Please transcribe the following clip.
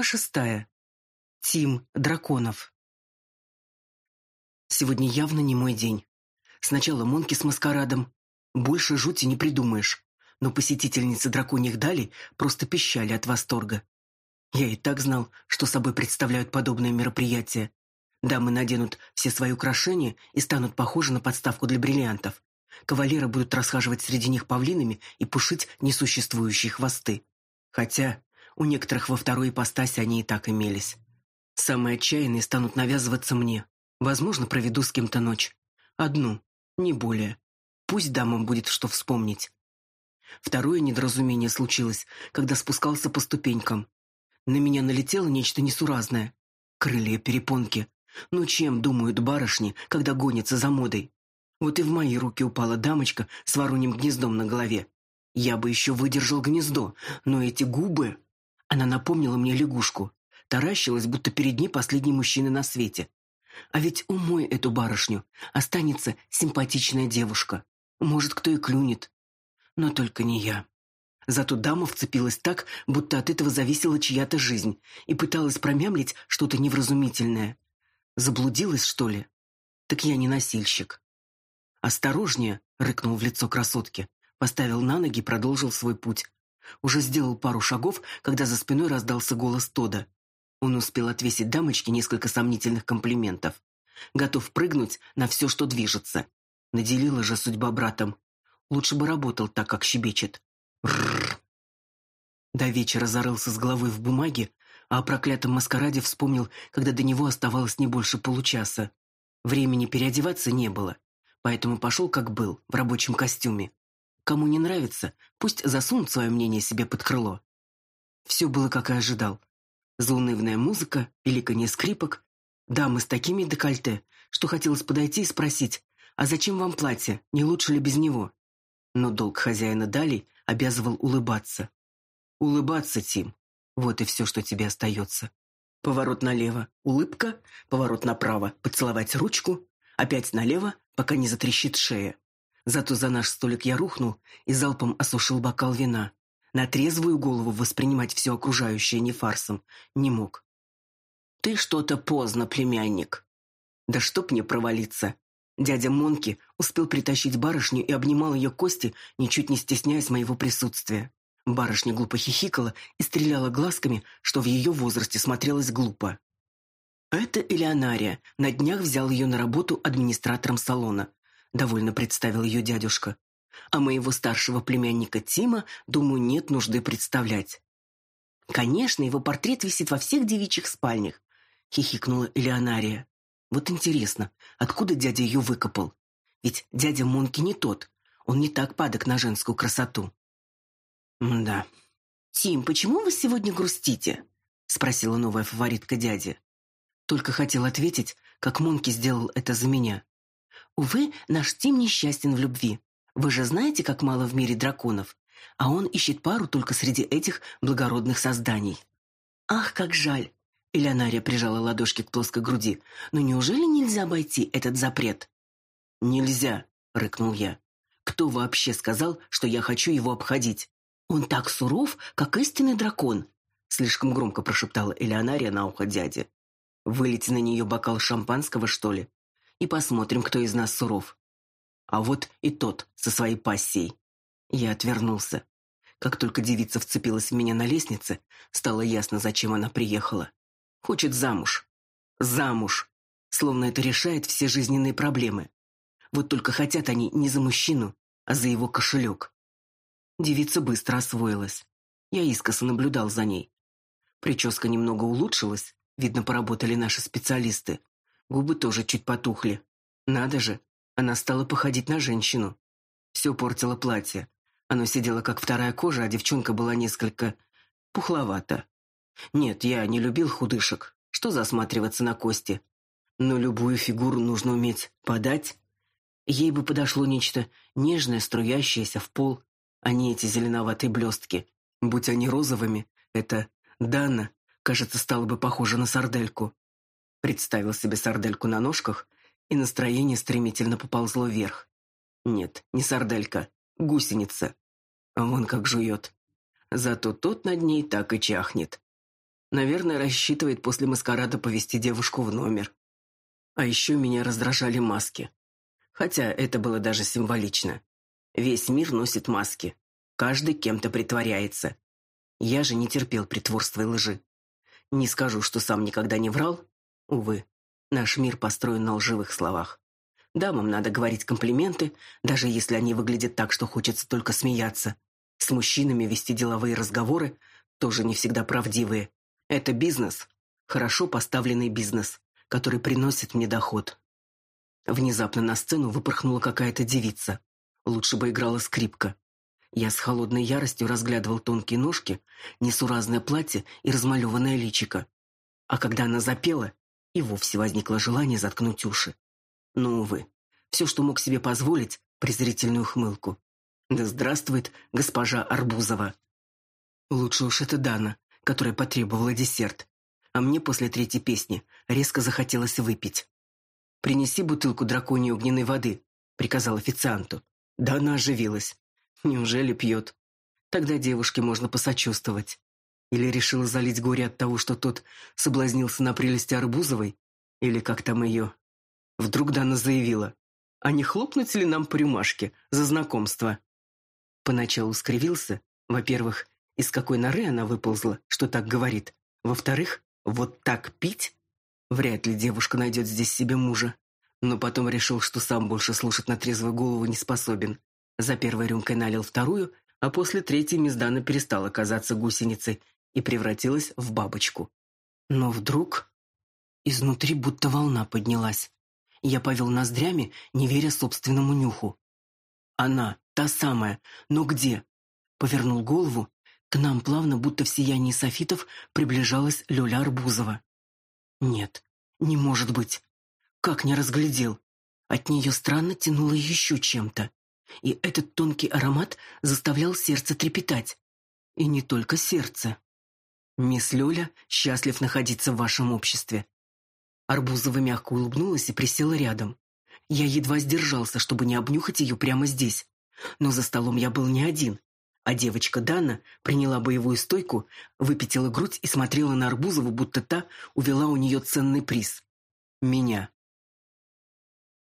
Глава шестая. Тим Драконов. Сегодня явно не мой день. Сначала Монки с маскарадом. Больше жути не придумаешь. Но посетительницы драконьих далей просто пищали от восторга. Я и так знал, что собой представляют подобные мероприятия. Дамы наденут все свои украшения и станут похожи на подставку для бриллиантов. Кавалеры будут расхаживать среди них павлинами и пушить несуществующие хвосты. Хотя у некоторых во второй ипостаси они и так имелись. Самые отчаянные станут навязываться мне. Возможно, проведу с кем-то ночь. Одну, не более. Пусть дамам будет что вспомнить. Второе недоразумение случилось, когда спускался по ступенькам. На меня налетело нечто несуразное. Крылья перепонки. Ну чем думают барышни, когда гонятся за модой? Вот и в мои руки упала дамочка с вороньим гнездом на голове. Я бы еще выдержал гнездо, но эти губы... Она напомнила мне лягушку. Таращилась, будто перед ней последний мужчина на свете. А ведь умой эту барышню останется симпатичная девушка. Может, кто и клюнет. Но только не я. Зато дама вцепилась так, будто от этого зависела чья-то жизнь, и пыталась промямлить что-то невразумительное. Заблудилась, что ли? Так я не носильщик. «Осторожнее!» — рыкнул в лицо красотки. Поставил на ноги и продолжил свой путь. Уже сделал пару шагов, когда за спиной раздался голос Тода. Он успел отвесить дамочке несколько сомнительных комплиментов. Готов прыгнуть на все, что движется. Наделила же судьба братом. Лучше бы работал так, как щебечет. Рррр. До вечера зарылся с головой в бумаге, а о проклятом маскараде вспомнил, когда до него оставалось не больше получаса. Времени переодеваться не было, поэтому пошел как был, в рабочем костюме. Кому не нравится, пусть засунут свое мнение себе под крыло. Все было, как и ожидал. Заунывная музыка, пиликанье скрипок, дамы с такими декольте, что хотелось подойти и спросить, а зачем вам платье, не лучше ли без него? Но долг хозяина Дали обязывал улыбаться. Улыбаться, Тим, вот и все, что тебе остается. Поворот налево, улыбка, поворот направо, поцеловать ручку, опять налево, пока не затрещит шея. Зато за наш столик я рухнул и залпом осушил бокал вина. На трезвую голову воспринимать все окружающее не фарсом не мог. «Ты что-то поздно, племянник». «Да чтоб мне провалиться!» Дядя Монки успел притащить барышню и обнимал ее кости, ничуть не стесняясь моего присутствия. Барышня глупо хихикала и стреляла глазками, что в ее возрасте смотрелось глупо. Это Элеонария на днях взял ее на работу администратором салона. Довольно представил ее дядюшка. А моего старшего племянника Тима, думаю, нет нужды представлять. Конечно, его портрет висит во всех девичьих спальнях, хихикнула Элеонария. Вот интересно, откуда дядя ее выкопал? Ведь дядя Монки не тот. Он не так падок на женскую красоту. Да. Тим, почему вы сегодня грустите? спросила новая фаворитка дяди. Только хотел ответить, как Монки сделал это за меня. Увы, наш Тим несчастен в любви. Вы же знаете, как мало в мире драконов, а он ищет пару только среди этих благородных созданий. Ах, как жаль. Элеонария прижала ладошки к плоской груди. Но неужели нельзя обойти этот запрет? Нельзя, рыкнул я. Кто вообще сказал, что я хочу его обходить? Он так суров, как истинный дракон, слишком громко прошептала Элеонария на ухо дяде. Вылейте на нее бокал шампанского, что ли? И посмотрим, кто из нас суров. А вот и тот со своей пассией. Я отвернулся. Как только девица вцепилась в меня на лестнице, стало ясно, зачем она приехала. Хочет замуж. Замуж. Словно это решает все жизненные проблемы. Вот только хотят они не за мужчину, а за его кошелек. Девица быстро освоилась. Я искоса наблюдал за ней. Прическа немного улучшилась, видно, поработали наши специалисты. Губы тоже чуть потухли. Надо же, она стала походить на женщину. Все портило платье. Оно сидело как вторая кожа, а девчонка была несколько пухловата. Нет, я не любил худышек. Что засматриваться на кости? Но любую фигуру нужно уметь подать. Ей бы подошло нечто нежное, струящееся в пол, а не эти зеленоватые блестки. Будь они розовыми, это Дана, кажется, стала бы похожа на сардельку. Представил себе сардельку на ножках, и настроение стремительно поползло вверх. Нет, не сарделька, гусеница. Вон как жует. Зато тот над ней так и чахнет. Наверное, рассчитывает после маскарада повести девушку в номер. А еще меня раздражали маски. Хотя это было даже символично. Весь мир носит маски. Каждый кем-то притворяется. Я же не терпел притворства и лжи. Не скажу, что сам никогда не врал. Увы, наш мир построен на лживых словах. Дамам надо говорить комплименты, даже если они выглядят так, что хочется только смеяться. С мужчинами вести деловые разговоры, тоже не всегда правдивые. Это бизнес, хорошо поставленный бизнес, который приносит мне доход. Внезапно на сцену выпорхнула какая-то девица. Лучше бы играла скрипка. Я с холодной яростью разглядывал тонкие ножки, несуразное платье и размалеванное личико. А когда она запела, и вовсе возникло желание заткнуть уши. Но, увы, все, что мог себе позволить, презрительную хмылку. Да здравствует госпожа Арбузова. Лучше уж это Дана, которая потребовала десерт. А мне после третьей песни резко захотелось выпить. «Принеси бутылку драконьей огненной воды», — приказал официанту. Дана оживилась. Неужели пьет? Тогда девушке можно посочувствовать. Или решила залить горе от того, что тот соблазнился на прелести Арбузовой? Или как там ее? Вдруг Дана заявила, а не хлопнуть ли нам по рюмашке за знакомство? Поначалу скривился. Во-первых, из какой норы она выползла, что так говорит. Во-вторых, вот так пить? Вряд ли девушка найдет здесь себе мужа. Но потом решил, что сам больше слушать на трезвую голову не способен. За первой рюмкой налил вторую, а после третьей мисс Дана перестала казаться гусеницей и превратилась в бабочку. Но вдруг изнутри будто волна поднялась. Я повел ноздрями, не веря собственному нюху. Она, та самая, но где? Повернул голову. К нам плавно, будто в сиянии софитов, приближалась Лёля Арбузова. Нет, не может быть. Как не разглядел? От нее странно тянуло еще чем-то. И этот тонкий аромат заставлял сердце трепетать. И не только сердце. «Мисс Лёля, счастлив находиться в вашем обществе. Арбузова мягко улыбнулась и присела рядом. Я едва сдержался, чтобы не обнюхать ее прямо здесь. Но за столом я был не один. А девочка Дана приняла боевую стойку, выпятила грудь и смотрела на Арбузову, будто та увела у нее ценный приз. Меня.